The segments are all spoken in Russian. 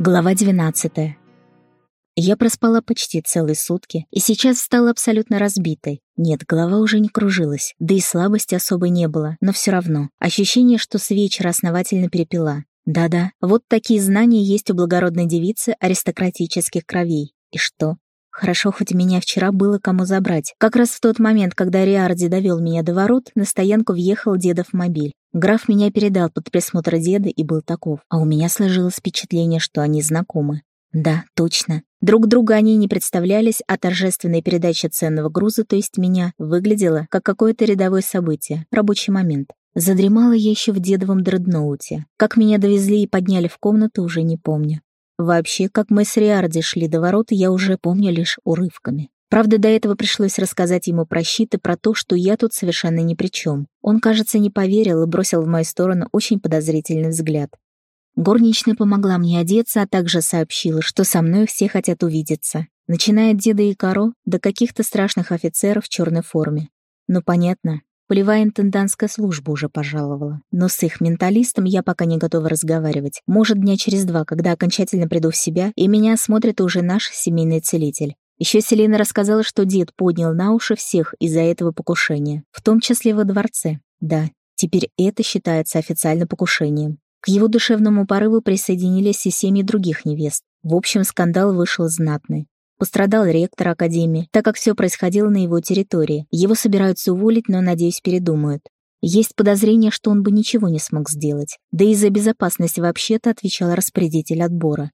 Глава 12. Я проспала почти целые сутки и сейчас стала абсолютно разбитой. Нет, голова уже не кружилась, да и слабости особой не было, но все равно. Ощущение, что с вечера основательно перепила. Да-да, вот такие знания есть у благородной девицы аристократических кровей. И что? Хорошо, хоть меня вчера было кому забрать. Как раз в тот момент, когда Риарди довел меня до ворот, на стоянку въехал дедов мобиль. Граф меня передал под присмотр деда и был таков, а у меня сложилось впечатление, что они знакомы. Да, точно. Друг друга они не представлялись, а торжественная передача ценного груза, то есть меня, выглядела как какое-то рядовое событие, рабочий момент. Задремала я еще в дедовом дредноуте. Как меня довезли и подняли в комнату, уже не помню. Вообще, как мы с Риарди шли до ворот, я уже помню лишь урывками. Правда, до этого пришлось рассказать ему про щит и про то, что я тут совершенно ни при чем. Он, кажется, не поверил и бросил в мою сторону очень подозрительный взгляд. Горничная помогла мне одеться, а также сообщила, что со мной все хотят увидеться, начиная от деда и коро до каких-то страшных офицеров в черной форме. Ну, понятно, полевая интендантская служба уже пожаловала. Но с их менталистом я пока не готова разговаривать. Может, дня через два, когда окончательно приду в себя, и меня осмотрит уже наш семейный целитель. Еще Селена рассказала, что дед поднял на уши всех из-за этого покушения, в том числе во дворце. Да, теперь это считается официально покушением. К его душевному порыву присоединились и семьи других невест. В общем, скандал вышел знатный. Пострадал ректор Академии, так как все происходило на его территории. Его собираются уволить, но, надеюсь, передумают. Есть подозрение, что он бы ничего не смог сделать. Да и за безопасность вообще-то отвечал распорядитель отбора.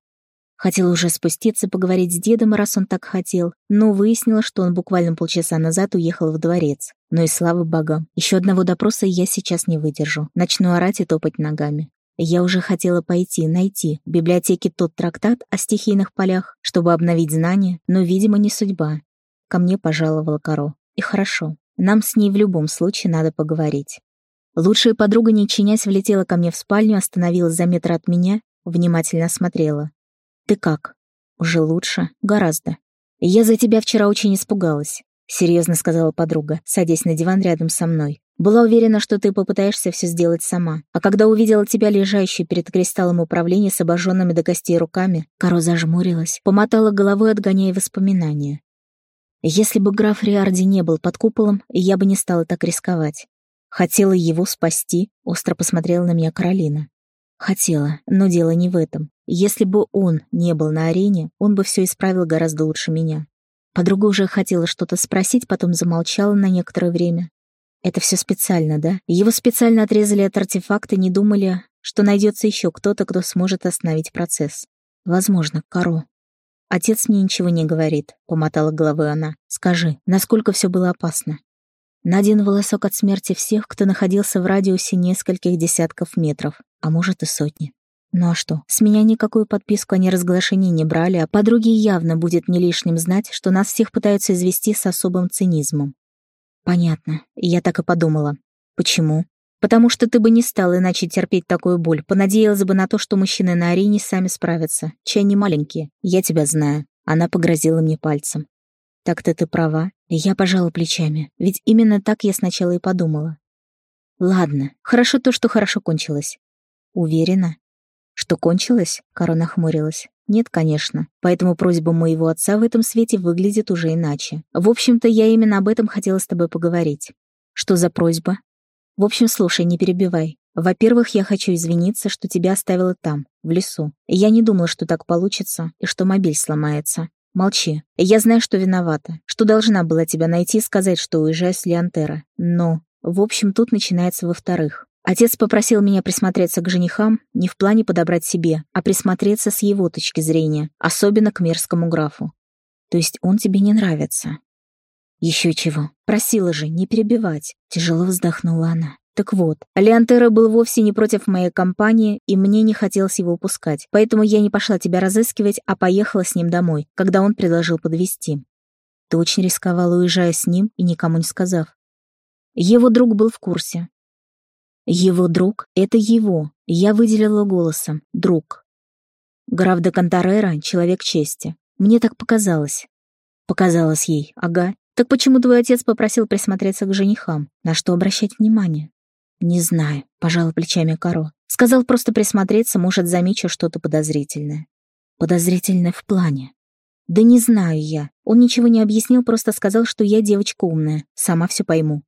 Хотела уже спуститься, поговорить с дедом, раз он так хотел, но выяснила, что он буквально полчаса назад уехал в дворец. Но и слава богам, еще одного допроса я сейчас не выдержу. Начну орать и топать ногами. Я уже хотела пойти, найти в библиотеке тот трактат о стихийных полях, чтобы обновить знания, но, видимо, не судьба. Ко мне пожаловала Каро. И хорошо, нам с ней в любом случае надо поговорить. Лучшая подруга, не чинясь, влетела ко мне в спальню, остановилась за метр от меня, внимательно осмотрела. «Ты как?» «Уже лучше. Гораздо. Я за тебя вчера очень испугалась», — серьезно сказала подруга, садясь на диван рядом со мной. «Была уверена, что ты попытаешься все сделать сама. А когда увидела тебя, лежащей перед кристаллом управления с обожженными до костей руками, Каро зажмурилась, помотала головой, отгоняя воспоминания. Если бы граф Риарди не был под куполом, я бы не стала так рисковать. Хотела его спасти, остро посмотрела на меня Каролина. Хотела, но дело не в этом. Если бы он не был на арене, он бы все исправил гораздо лучше меня. Подруга уже хотела что-то спросить, потом замолчала на некоторое время. Это все специально, да? Его специально отрезали от артефакта, не думали, что найдется еще кто-то, кто сможет остановить процесс. Возможно, Каро. Отец мне ничего не говорит, помотала головой она. Скажи, насколько все было опасно? На один волосок от смерти всех, кто находился в радиусе нескольких десятков метров, а может и сотни. Ну а что, с меня никакую подписку о неразглашении не брали, а подруге явно будет не лишним знать, что нас всех пытаются извести с особым цинизмом. Понятно, я так и подумала. Почему? Потому что ты бы не стал иначе терпеть такую боль, понадеялась бы на то, что мужчины на арене сами справятся. Чай не маленькие, я тебя знаю. Она погрозила мне пальцем. Так-то ты права. Я пожала плечами, ведь именно так я сначала и подумала. Ладно, хорошо то, что хорошо кончилось. Уверена? Что кончилось? Каро нахмурилась. Нет, конечно. Поэтому просьба моего отца в этом свете выглядит уже иначе. В общем-то, я именно об этом хотела с тобой поговорить. Что за просьба? В общем, слушай, не перебивай. Во-первых, я хочу извиниться, что тебя оставила там, в лесу. Я не думала, что так получится, и что мобиль сломается. Молчи. Я знаю, что виновата, что должна была тебя найти и сказать, что уезжаю с Леонтера. Но, в общем, тут начинается во-вторых. Отец попросил меня присмотреться к женихам не в плане подобрать себе, а присмотреться с его точки зрения, особенно к мерзкому графу. То есть он тебе не нравится. Еще чего. Просила же не перебивать. Тяжело вздохнула она. Так вот, Леонтера был вовсе не против моей компании, и мне не хотелось его упускать, поэтому я не пошла тебя разыскивать, а поехала с ним домой, когда он предложил подвезти. Ты очень рисковала, уезжая с ним и никому не сказав. Его друг был в курсе. Его друг — это его, я выделила голосом, друг. Граф де Кантарера — человек чести. Мне так показалось. Показалось ей, ага. Так почему твой отец попросил присмотреться к женихам? На что обращать внимание? «Не знаю», — пожала плечами Каро. «Сказал просто присмотреться, может, замечу что-то подозрительное». Подозрительно в плане. Да не знаю я. Он ничего не объяснил, просто сказал, что я девочка умная. Сама все пойму.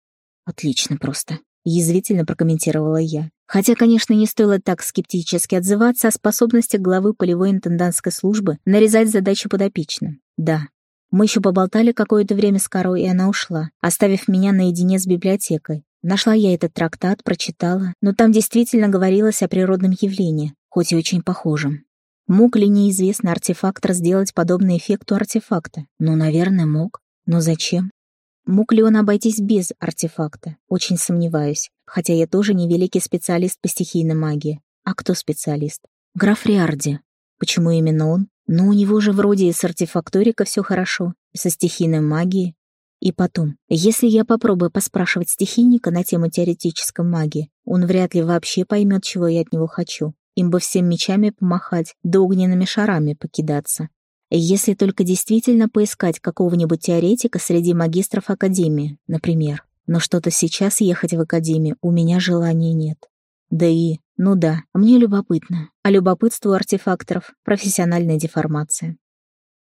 Отлично просто. Язвительно прокомментировала я. Хотя, конечно, не стоило так скептически отзываться о способности главы полевой интендантской службы нарезать задачи подопечным. Да. Мы еще поболтали какое-то время с Карой, и она ушла, оставив меня наедине с библиотекой. Нашла я этот трактат, прочитала, но там действительно говорилось о природном явлении, хоть и очень похожем. Мог ли неизвестный артефактор сделать подобный эффект у артефакта? Ну, наверное, мог. Но зачем? Мог ли он обойтись без артефакта? Очень сомневаюсь. Хотя я тоже не великий специалист по стихийной магии. А кто специалист? Граф Риарди. Почему именно он? Ну, у него же вроде и с артефакторика все хорошо, со стихийной магией. И потом, если я попробую поспрашивать стихийника на тему теоретической магии, он вряд ли вообще поймет, чего я от него хочу. Им бы всем мечами помахать, да огненными шарами покидаться. Если только действительно поискать какого-нибудь теоретика среди магистров Академии, например. Но что-то сейчас ехать в Академию у меня желания нет. Да и, ну да, мне любопытно. А любопытство артефакторов — профессиональная деформация.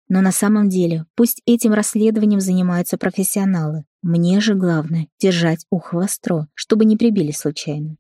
Но на самом деле, пусть этим расследованием занимаются профессионалы. Мне же главное — держать ухо востро, чтобы не прибили случайно.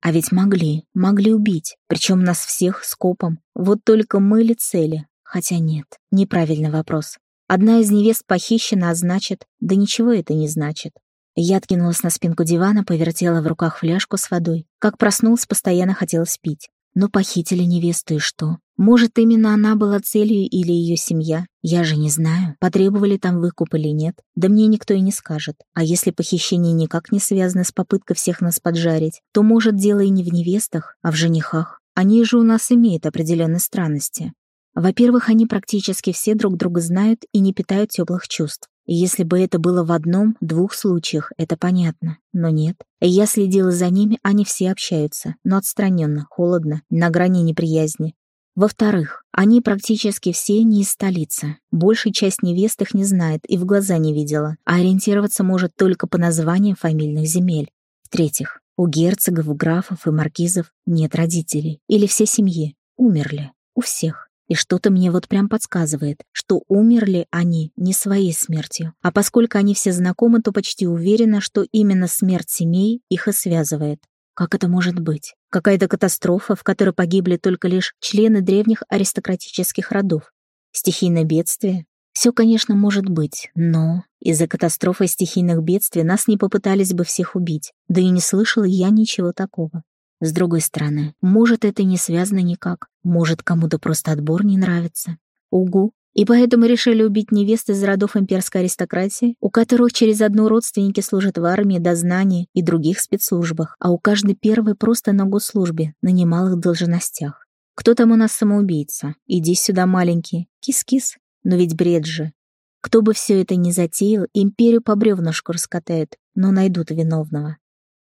А ведь могли, могли убить, причем нас всех скопом. Вот только мы ли цели? Хотя нет, неправильный вопрос. Одна из невест похищена, а значит... Да ничего это не значит. Я откинулась на спинку дивана, повертела в руках фляжку с водой. Как проснулась, постоянно хотелось пить. Но похитили невесту и что? Может, именно она была целью или ее семья? Я же не знаю, потребовали там выкуп или нет. Да мне никто и не скажет. А если похищение никак не связано с попыткой всех нас поджарить, то, может, дело и не в невестах, а в женихах. Они же у нас имеют определенные странности. Во-первых, они практически все друг друга знают и не питают теплых чувств. Если бы это было в одном-двух случаях, это понятно. Но нет. Я следила за ними, они все общаются, но отстраненно, холодно, на грани неприязни. Во-вторых, они практически все не из столицы. Большая часть невест их не знает и в глаза не видела, а ориентироваться может только по названиям фамильных земель. В-третьих, у герцогов, графов и маркизов нет родителей. Или все семьи умерли. У всех. И что-то мне вот прям подсказывает, что умерли они не своей смертью. А поскольку они все знакомы, то почти уверена, что именно смерть семей их и связывает. Как это может быть? Какая-то катастрофа, в которой погибли только лишь члены древних аристократических родов? Стихийное бедствие? Все, конечно, может быть, но из-за катастрофы стихийных бедствий нас не попытались бы всех убить, да и не слышала я ничего такого. С другой стороны, может, это не связано никак. Может, кому-то просто отбор не нравится. Угу. И поэтому решили убить невест из родов имперской аристократии, у которых через одну родственники служат в армии, дознании и других спецслужбах, а у каждой первой просто на госслужбе, на немалых должностях. Кто там у нас самоубийца? Иди сюда, маленький. Кис-кис. Но ведь бред же. Кто бы все это ни затеял, империю по бревнышку раскатают, но найдут виновного.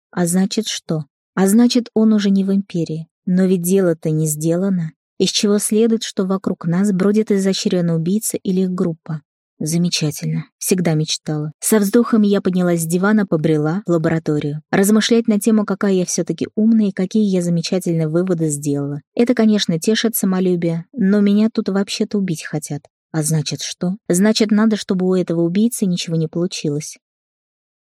А значит что? А значит, он уже не в империи. Но ведь дело-то не сделано. Из чего следует, что вокруг нас бродит изощренный убийца или их группа. Замечательно. Всегда мечтала. Со вздохом я поднялась с дивана, побрела в лабораторию. Размышлять на тему, какая я все-таки умная и какие я замечательные выводы сделала. Это, конечно, тешит самолюбие, но меня тут вообще-то убить хотят. А значит что? Значит, надо, чтобы у этого убийцы ничего не получилось.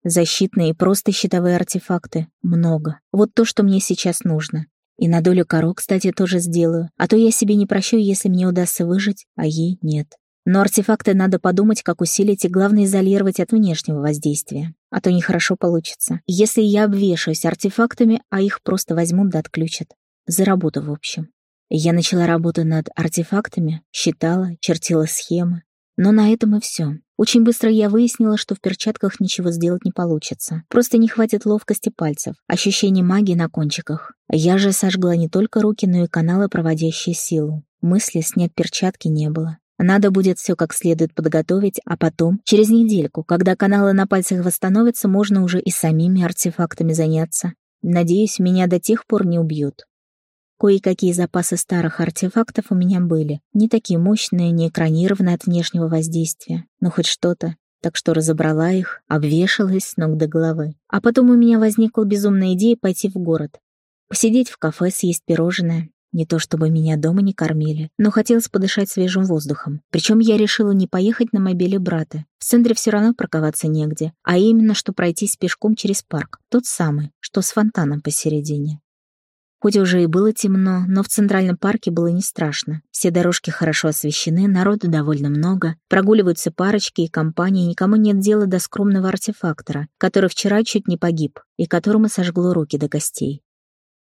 Защитные и просто щитовые артефакты. Много. Вот то, что мне сейчас нужно. И на долю коро, кстати, тоже сделаю. А то я себе не прощу, если мне удастся выжить, а ей нет. Но артефакты надо подумать, как усилить и, главное, изолировать от внешнего воздействия. А то нехорошо получится. Если я обвешаюсь артефактами, а их просто возьмут да отключат. За работу, в общем. Я начала работу над артефактами, считала, чертила схемы. Но на этом и все. Очень быстро я выяснила, что в перчатках ничего сделать не получится. Просто не хватит ловкости пальцев, ощущение магии на кончиках. Я же сожгла не только руки, но и каналы, проводящие силу. Мысли снять перчатки не было. Надо будет все как следует подготовить, а потом, через недельку, когда каналы на пальцах восстановятся, можно уже и самими артефактами заняться. Надеюсь, меня до тех пор не убьют. Кое-какие запасы старых артефактов у меня были. Не такие мощные, не экранированные от внешнего воздействия. Но хоть что-то. Так что разобрала их, обвешалась с ног до головы. А потом у меня возникла безумная идея пойти в город. Посидеть в кафе, съесть пирожное. Не то чтобы меня дома не кормили, но хотелось подышать свежим воздухом. Причем я решила не поехать на мобиле брата. В центре все равно парковаться негде, а именно, что пройтись пешком через парк. Тот самый, что с фонтаном посередине. Хоть уже и было темно, но в Центральном парке было не страшно. Все дорожки хорошо освещены, народу довольно много, прогуливаются парочки и компании, никому нет дела до скромного артефактора, который вчера чуть не погиб и которому сожгло руки до костей.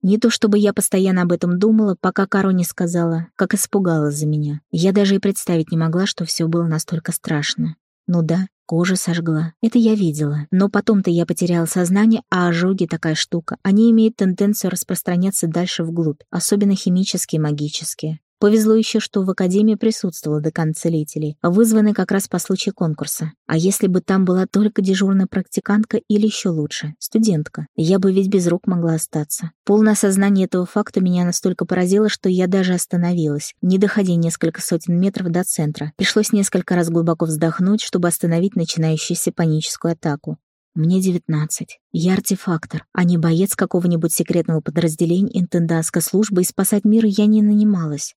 Не то чтобы я постоянно об этом думала, пока Каро не сказала, как испугалась за меня. Я даже и представить не могла, что все было настолько страшно. Ну да, кожу сожгла. Это я видела. Но потом-то я потеряла сознание, а ожоги такая штука. Они имеют тенденцию распространяться дальше вглубь, особенно химические магические. Повезло еще, что в Академии присутствовал декан целителей, вызванный как раз по случаю конкурса. А если бы там была только дежурная практикантка или еще лучше, студентка, я бы ведь без рук могла остаться. Полное осознание этого факта меня настолько поразило, что я даже остановилась, не доходя несколько сотен метров до центра. Пришлось несколько раз глубоко вздохнуть, чтобы остановить начинающуюся паническую атаку. Мне девятнадцать. Я артефактор, а не боец какого-нибудь секретного подразделения интендантской службы, и спасать мир я не нанималась.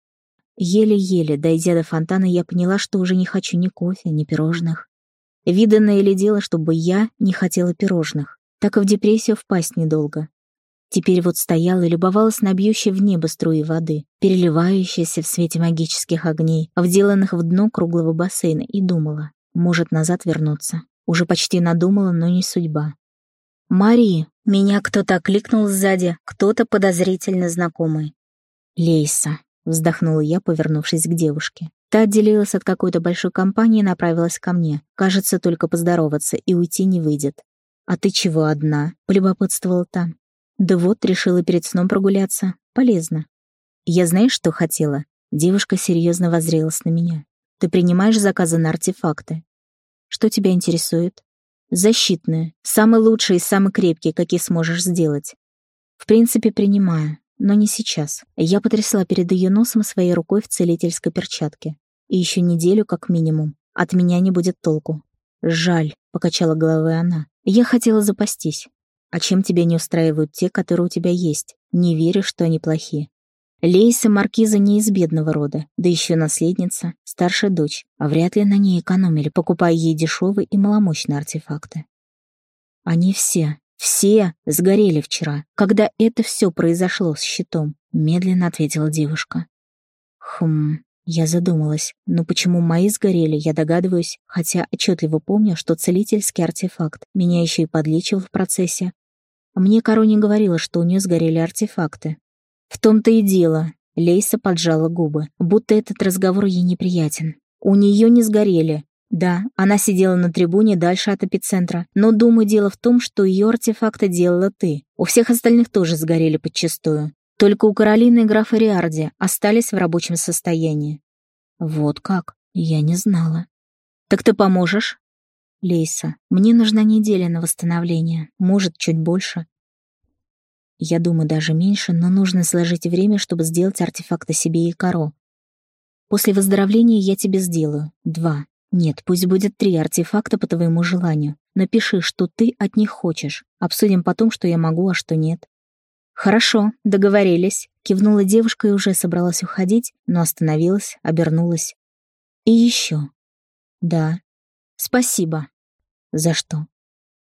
Еле-еле, дойдя до фонтана, я поняла, что уже не хочу ни кофе, ни пирожных. Виданное ли дело, чтобы я не хотела пирожных? Так и в депрессию впасть недолго. Теперь вот стояла и любовалась на бьющей в небо струи воды, переливающиеся в свете магических огней, вделанных в дно круглого бассейна, и думала, может назад вернуться. Уже почти надумала, но не судьба. «Мари!» — меня кто-то окликнул сзади, кто-то подозрительно знакомый. «Лейса!» Вздохнула я, повернувшись к девушке. Та отделилась от какой-то большой компании и направилась ко мне. Кажется, только поздороваться, и уйти не выйдет. «А ты чего одна?» — полюбопытствовала та. «Да вот, решила перед сном прогуляться. Полезно». «Я знаешь, что хотела?» Девушка серьезно воззрелась на меня. «Ты принимаешь заказы на артефакты?» «Что тебя интересует?» «Защитные. Самые лучшие и самые крепкие, какие сможешь сделать». «В принципе, принимаю но не сейчас. Я потрясла перед ее носом своей рукой в целительской перчатке. И еще неделю как минимум. От меня не будет толку. «Жаль», — покачала головой она. «Я хотела запастись. А чем тебя не устраивают те, которые у тебя есть? Не верю, что они плохие. Лейса Маркиза не из бедного рода, да еще наследница, старшая дочь, а вряд ли на ней экономили, покупая ей дешевые и маломощные артефакты. Они все, «Все сгорели вчера, когда это все произошло с щитом», — медленно ответила девушка. «Хм...» Я задумалась, но почему мои сгорели, я догадываюсь, хотя отчетливо помню, что целительский артефакт меня еще и подлечил в процессе. Мне Короне говорила, что у нее сгорели артефакты. В том-то и дело. Лейса поджала губы, будто этот разговор ей неприятен. У нее не сгорели, да, она сидела на трибуне дальше от эпицентра, но, думаю, дело в том, что ее артефакты делала ты. У всех остальных тоже сгорели подчистую. Только у Каролины и графа Риарди остались в рабочем состоянии. Вот как? Я не знала. Так ты поможешь? Лейса, мне нужна неделя на восстановление, может, чуть больше. Я думаю, даже меньше, но нужно сложить время, чтобы сделать артефакты себе и Каро. После выздоровления я тебе сделаю. Два. Нет, пусть будет три артефакта по твоему желанию. Напиши, что ты от них хочешь. Обсудим потом, что я могу, а что нет. Хорошо, договорились. Кивнула девушка и уже собралась уходить, но остановилась, обернулась. И еще. Да. Спасибо. За что?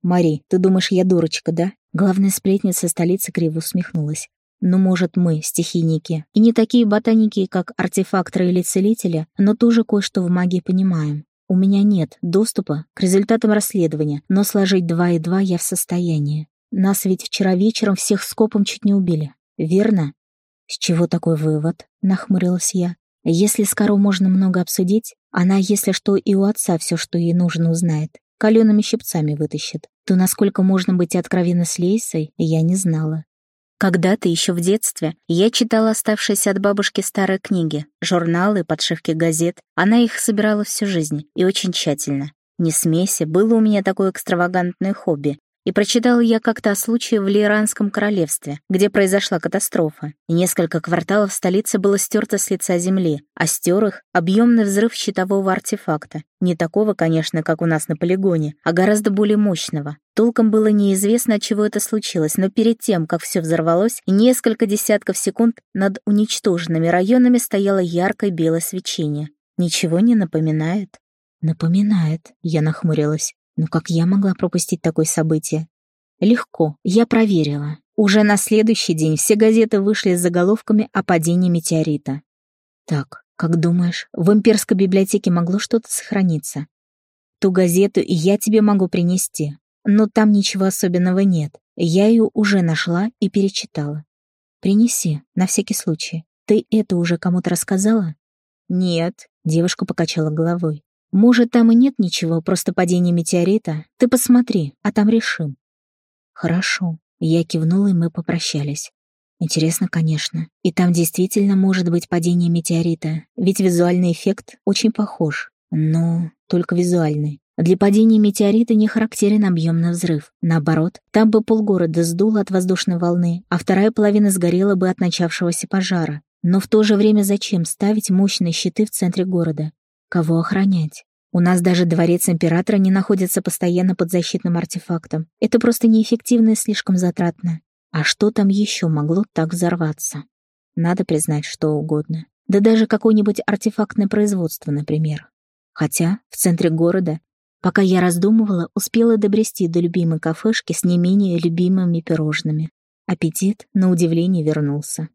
Мари, ты думаешь, я дурочка, да? Главная сплетница столицы криво усмехнулась. Ну, может, мы, стихийники, и не такие ботаники, как артефакторы или целители, но тоже кое-что в магии понимаем. У меня нет доступа к результатам расследования, но сложить два и два я в состоянии. Нас ведь вчера вечером всех скопом чуть не убили, верно? С чего такой вывод? Нахмурилась я. Если с Каро можно много обсудить, она, если что, и у отца все, что ей нужно, узнает. Калеными щипцами вытащит. То, насколько можно быть откровенно с Лейсой, я не знала. Когда-то еще в детстве я читала оставшиеся от бабушки старые книги, журналы, подшивки газет. Она их собирала всю жизнь и очень тщательно. Не смейся, было у меня такое экстравагантное хобби. И прочитала я как-то о случае в Лиранском королевстве, где произошла катастрофа, несколько кварталов столицы было стерто с лица земли, а стер их объемный взрыв щитового артефакта, не такого, конечно, как у нас на полигоне, а гораздо более мощного. Толком было неизвестно, от чего это случилось, но перед тем, как все взорвалось, несколько десятков секунд над уничтоженными районами стояло яркое белое свечение. Ничего не напоминает? Напоминает, я нахмурилась. Но как я могла пропустить такое событие? Легко, я проверила. Уже на следующий день все газеты вышли с заголовками о падении метеорита. Так, как думаешь, в имперской библиотеке могло что-то сохраниться? Ту газету я тебе могу принести, но там ничего особенного нет. Я ее уже нашла и перечитала. Принеси, на всякий случай. Ты это уже кому-то рассказала? Нет, девушка покачала головой. Может, там и нет ничего, просто падение метеорита? Ты посмотри, а там решим. Хорошо. Я кивнула, и мы попрощались. Интересно, конечно. И там действительно может быть падение метеорита, ведь визуальный эффект очень похож. Но только визуальный. Для падения метеорита не характерен объемный взрыв. Наоборот, там бы полгорода сдуло от воздушной волны, а вторая половина сгорела бы от начавшегося пожара. Но в то же время зачем ставить мощные щиты в центре города? Кого охранять? У нас даже дворец императора не находится постоянно под защитным артефактом. Это просто неэффективно и слишком затратно. А что там еще могло так взорваться? Надо признать что угодно. Да даже какое-нибудь артефактное производство, например. Хотя в центре города, пока я раздумывала, успела добрести до любимой кафешки с не менее любимыми пирожными. Аппетит, на удивление, вернулся.